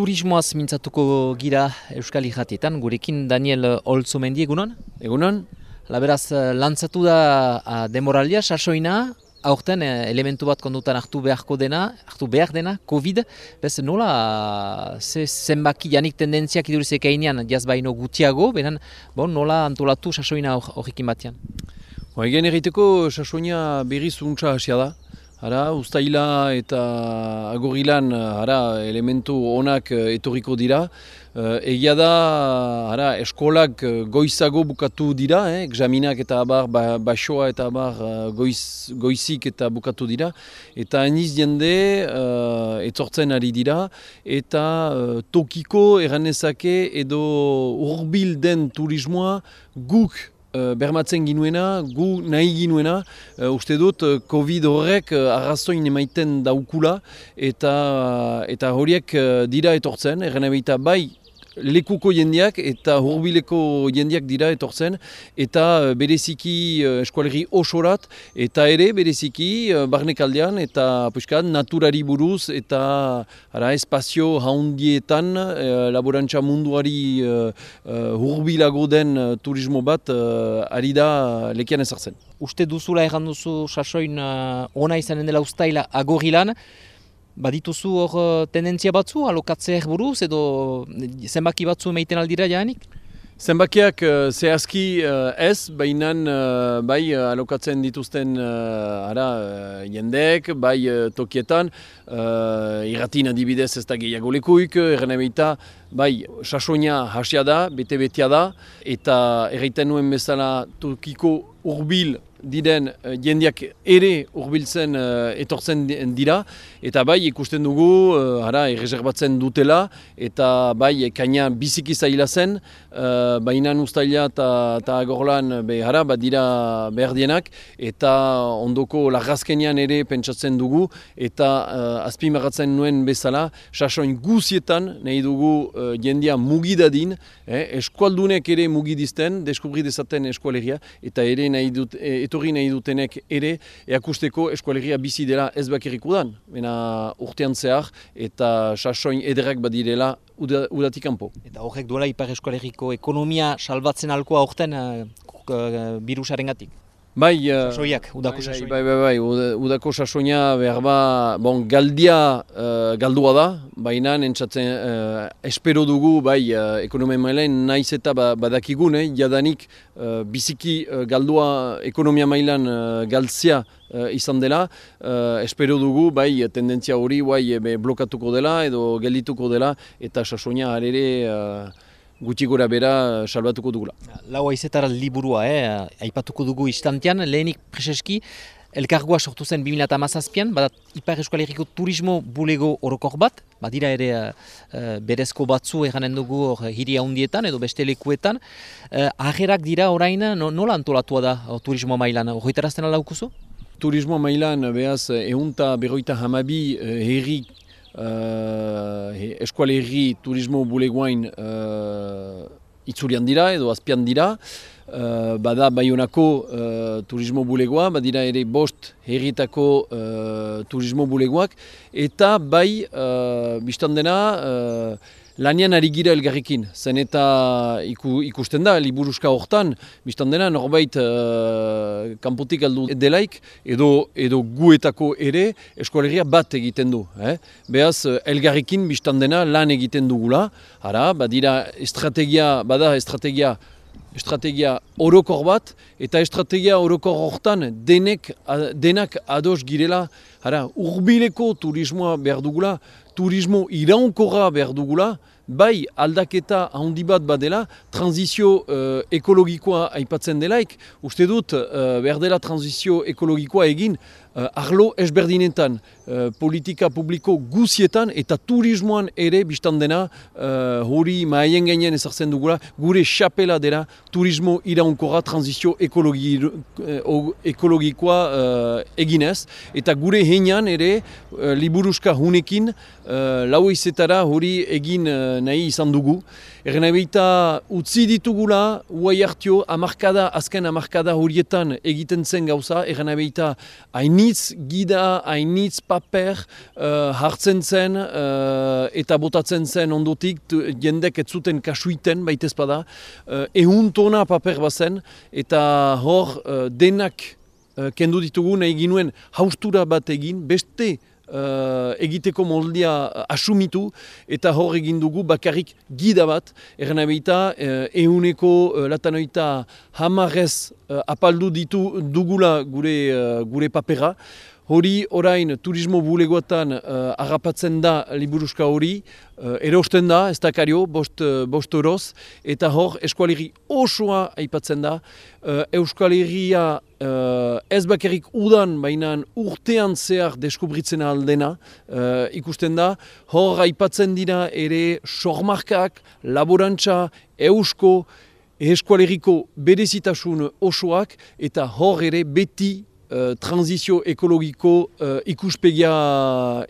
turismoaz mintzatuko gira Euskal Ijatietan, gurekin Daniel Olzomendi egunon? Egunon? Laberaz, lantzatu da demoralia, sasoina, aurten elementu bat kondutan hartu beharko dena, hartu behar dena, COVID, bez nola ze, zenbaki janik tendentziak idurizek einean jaz baino gutiago, benen bon, nola antolatu sasoina horrekin batean? Ba, egen egiteko sasoina berriz untsa hasia da. Ara, ustaila eta agorilan ara, elementu onak etorriko dira. Egia da, ara, eskolak goizago bukatu dira, eh? examinak eta abar, ba, basoa eta abar goiz, goizik eta bukatu dira. Eta aniz jende uh, etortzen ari dira, eta uh, tokiko eranezake edo urbil den turismoa guk bermatzen ginuena, gu nahi ginuena, uh, uste dut uh, Covid horrek arrazoin emaiten daukula eta, eta horiek dira etortzen, erren bai lekuko jendiak eta hurbileko jendiak dira etortzen eta eh, bereziki uh, eskualerri osorat eta ere bereziki uh, barnekaldean eta puskat, naturari buruz eta ara, espazio haundietan uh, laborantza munduari uh, hurbilago den turismo bat uh, ari da lekian ezartzen. Uste duzula erran duzu sasoin ona izanen dela ustaila agorilan, Badituzu hor uh, tendentzia batzu, alokatzeak buruz edo zenbaki batzu meiten aldira jaanik? Zenbakiak uh, zehazki uh, ez, baina uh, bai alokatzen dituzten uh, ara, uh, jendek, bai uh, tokietan, uh, irratin adibidez ez da gehiago lekuik, erren bai, sasoina hasia da, bete-betea da, eta erraiten nuen bezala tokiko urbil diren uh, jendiak ere urbiltzen uh, etortzen dira. Eta bai ikusten dugu uh, ara erreserbatzen dutela. Eta bai kaina biziki zaila zen. Baina ustaila eta agorlan be ara bat dira behar dienak. Eta ondoko lagazkenian ere pentsatzen dugu. Eta uh, azpimagatzen nuen bezala sasoin guzietan nahi dugu uh, jendia mugidadin eh, eskualdunek ere mugidizten deskubri dezaten eskualegia. Eta ere nahi dut, e, etorri nahi dutenek ere eakusteko eskualegia bizi dela ez bakirriku dan. Bena urtean zehar eta sasoin ederrak badirela udatik kanpo. Eta horrek duela ipar eskualeriko ekonomia salbatzen alkoa urtean uh, uh, virusaren gatik? Bai, uh, sasoiak, udako bai, sasoiak. Bai, bai, bai, bai, udako sasoina behar ba, bon, galdia uh, galdua da, baina entzatzen uh, espero dugu, bai, uh, ekonomia mailan naiz eta ba, badakigun, eh, jadanik uh, biziki uh, galdua ekonomia mailan uh, galtzia uh, izan dela, uh, espero dugu, bai, tendentzia hori, bai, blokatuko dela edo geldituko dela, eta sasoina arere... Uh, gutxi gora bera salbatuko dugula. Lau aizetara liburua, eh? aipatuko dugu istantean, lehenik preseski, Elkargoa sortu zen 2008an, badat Ipar Euskal Herriko turismo bulego orokor bat, badira ere uh, berezko batzu eranen dugu or, hiri handietan edo beste lekuetan. Uh, agerak dira orain no, nola antolatua da uh, turismo mailan, horretarazten alaukuzu? Turismo mailan, behaz, eunta berroita hamabi herri uh, eskualerri turismo bulegoain uh, itzulian dira edo azpian dira. Uh, bada baionako uh, turismo bulegoa, badira ere bost herritako uh, turismo bulegoak. Eta bai, uh, biztan dena, lanian ari gira elgarrikin, zen eta iku, ikusten da, liburuska hortan, biztan dena, norbait uh, kanpotik aldu delaik, edo, edo guetako ere, eskolegia bat egiten du. Eh? Beaz, elgarrikin biztan dena lan egiten dugula, ara, badira estrategia, bada estrategia, estrategia orokor bat, eta estrategia orokor hortan denek, denak ados girela, ara, urbileko turismoa behar dugula, turismo iraunkorra behar dugula, bai aldaketa handi bat badela, transizio uh, ekologikoa aipatzen delaik, uste dut uh, behar dela transizio ekologikoa egin uh, arlo esberdinetan, politika publiko guzietan eta turismoan ere biztan dena hori maien gainean ezartzen dugula, gure xapela dela turismo iraunkorra transizio ekologi, ekologikoa uh, eginez, eta gure heinan ere uh, liburuska hunekin uh, lau izetara hori egin nahi izan dugu. Erren utzi ditugula, huai hartio, amarkada, azken amarkada horietan egiten zen gauza, erren abeita, hain hainitz gida, hainitz paper uh, hartzen zen uh, eta botatzen zen ondotik jendek ez zuten kasuiten baitez bada. Uh, ehun tona paper bazen eta hor uh, denak uh, kendu ditugu nahi ginuen haustura bat egin beste uh, egiteko moldia uh, asumitu eta hor egin dugu bakarrik gida bat. Erren abeita, uh, euneko uh, latanoita hamarrez uh, apaldu ditu dugula gure, uh, gure papera. Hori orain turismo bulegoetan uh, agapatzen da liburuska hori, uh, erosten da, ez dakario, bost, uh, bost oroz, eta hor eskualerri osoa aipatzen da. Uh, Euskalerria uh, ez bakarrik udan, baina urtean zehar deskubritzen aldena uh, ikusten da. Hor aipatzen dira ere sormarkak, laborantza, eusko, eskualerriko berezitasun osoak, eta hor ere beti uh, transizio ekologiko uh, ikuspegia,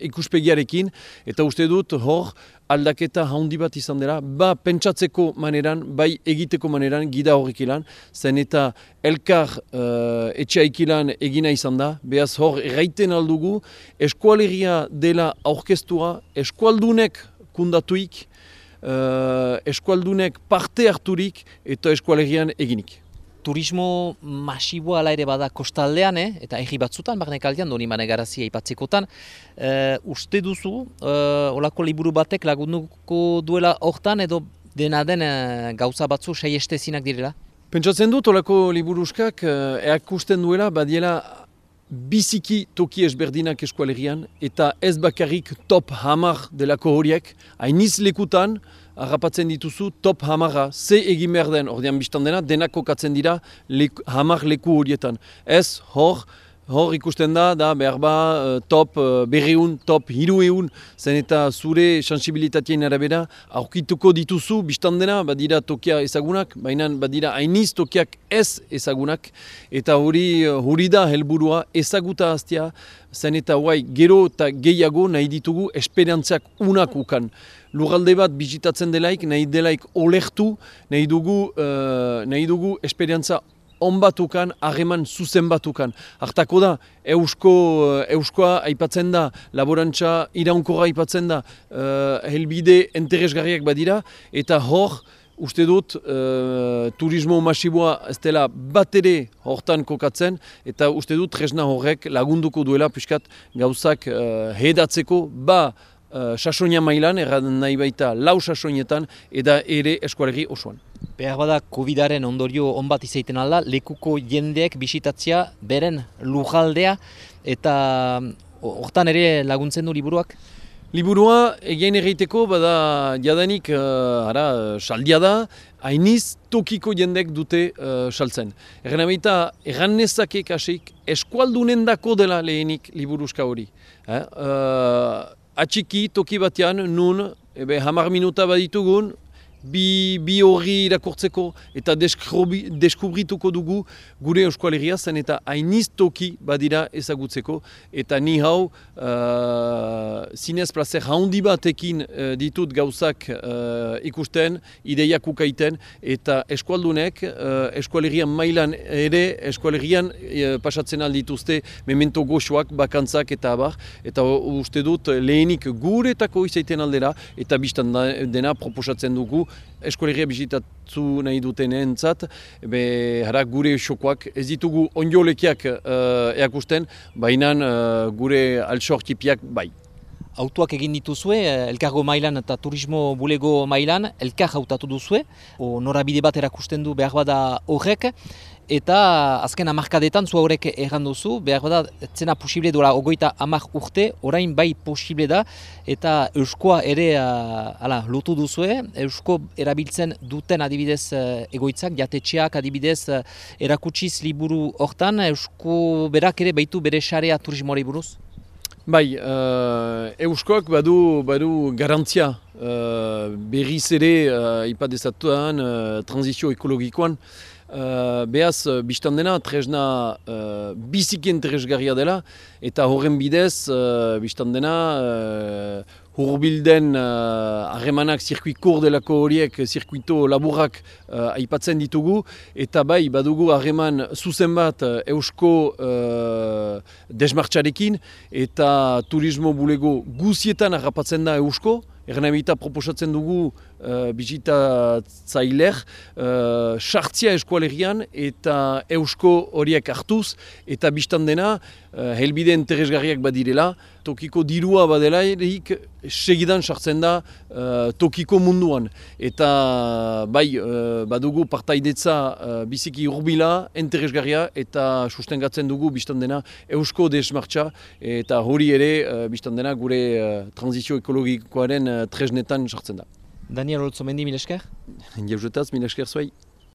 ikuspegiarekin, eta uste dut hor aldaketa handi bat izan dela, ba pentsatzeko maneran, bai egiteko maneran, gida horrek ilan, zen eta elkar uh, etxeaik ilan egina izan da, behaz hor erraiten aldugu, eskualeria dela aurkestua, eskualdunek kundatuik, uh, eskualdunek parte harturik eta eskualerian eginik turismo masiboa ala ere bada kostaldean, eh? eta egi batzutan, barnek aldean, doni mane garazia ipatzekotan. Uh, uste duzu, uh, olako liburu batek lagunduko duela hortan edo dena den uh, gauza batzu sei estezinak direla? Pentsatzen dut, olako liburuskak uh, eakusten duela, badiela biziki toki ezberdinak eskualerian, eta ez bakarrik top hamar delako horiek, hainiz lekutan, harrapatzen dituzu top hamarra, ze egin behar den, ordean biztan dena, denako katzen dira leku, hamar leku horietan. Ez, hor, hor ikusten da, da behar ba, uh, top uh, berreun, top hiru eun, zen eta zure sensibilitatien arabera, aurkituko dituzu, biztan dena, badira tokia ezagunak, baina badira hainiz tokiak ez ezagunak, eta hori hori da helburua ezaguta hastia, zen eta guai, gero eta gehiago nahi ditugu esperantziak unak ukan. Lugalde bat bizitatzen delaik, nahi delaik olertu, nahi dugu, uh, nahi dugu esperientza on batukan, hageman zuzen batukan. Artako da, eusko, eh, euskoa aipatzen da, laborantza iraunkorra aipatzen da, uh, helbide interesgarriak badira, eta hor, uste dut, uh, turismo masiboa ez dela bat ere hortan kokatzen, eta uste dut, tresna horrek lagunduko duela, piskat gauzak uh, hedatzeko, ba, uh, sasonia mailan, erran nahi baita lau sasonietan, eta ere eskualegi osoan. Behar bada COVID-aren ondorio onbat izaiten alda, lekuko jendeek bisitatzea beren lujaldea eta hortan ere laguntzen du liburuak? Liburua egin egiteko bada jadanik uh, ara, saldia da, hainiz tokiko jendek dute uh, saltzen. Erren abeita, erran nezake kasik eskualdunen dako dela lehenik liburuska hori. Eh? Uh, atxiki toki batean nun, ebe hamar minuta baditugun, bi, bi horri irakurtzeko eta deskubrituko dugu gure euskualeria zen eta hainiz toki badira ezagutzeko. Eta ni hau uh, zinez placer haundi batekin uh, ditut gauzak uh, ikusten, ideiak ukaiten eta eskualdunek uh, eskualerian mailan ere eskualerian uh, pasatzen aldituzte memento goxoak, bakantzak eta abar. Eta uste dut lehenik guretako izaiten aldera eta biztan dena proposatzen dugu eskolegia bisitatu nahi duten entzat, be, hara, gure xokoak ez ditugu onjolekiak uh, eakusten, baina uh, gure altsortipiak bai. Autoak egin dituzue, eh, elkargo mailan eta turismo bulego mailan, elkar hautatu duzue, o norabide bat erakusten du behar bada horrek, eta azken amarkadetan zu horrek erran duzu, behar bada zena posible duela ogoita amak urte, orain bai posible da, eta euskoa ere uh, ala, lotu duzue, eusko erabiltzen duten adibidez uh, egoitzak, jatetxeak adibidez erakutsiz liburu hortan, eusko berak ere baitu bere xarea turismoari buruz? Bai, uh, euskoak badu, badu garantzia uh, berriz ere uh, ipadezatuan uh, transizio ekologikoan. Uh, Beaz, biztan dena, tresna uh, bizikien tresgarria dela, eta horren bidez, uh, biztan dena, uh, hurbilden harremanak uh, zirkuit kordelako horiek, zirkuito laburrak uh, aipatzen ditugu, eta bai badugu harreman zuzen bat uh, eusko uh, desmartxarekin, eta turismo bulego guzietan harrapatzen da eusko, Ernabita proposatzen dugu uh, bizita zailer, uh, sartzia eskualerian eta eusko horiek hartuz eta biztan dena uh, helbide interesgarriak badirela, tokiko dirua badela erik segidan sartzen da uh, tokiko munduan. Eta bai uh, badugu partaidetza uh, biziki urbila, interesgarria eta sustengatzen dugu biztan dena eusko desmartza eta hori ere uh, biztan dena gure uh, transizio ekologikoaren uh, tresnetan sartzen da. Daniel Olzomendi, mil esker? Jauzetaz, mil esker zuai.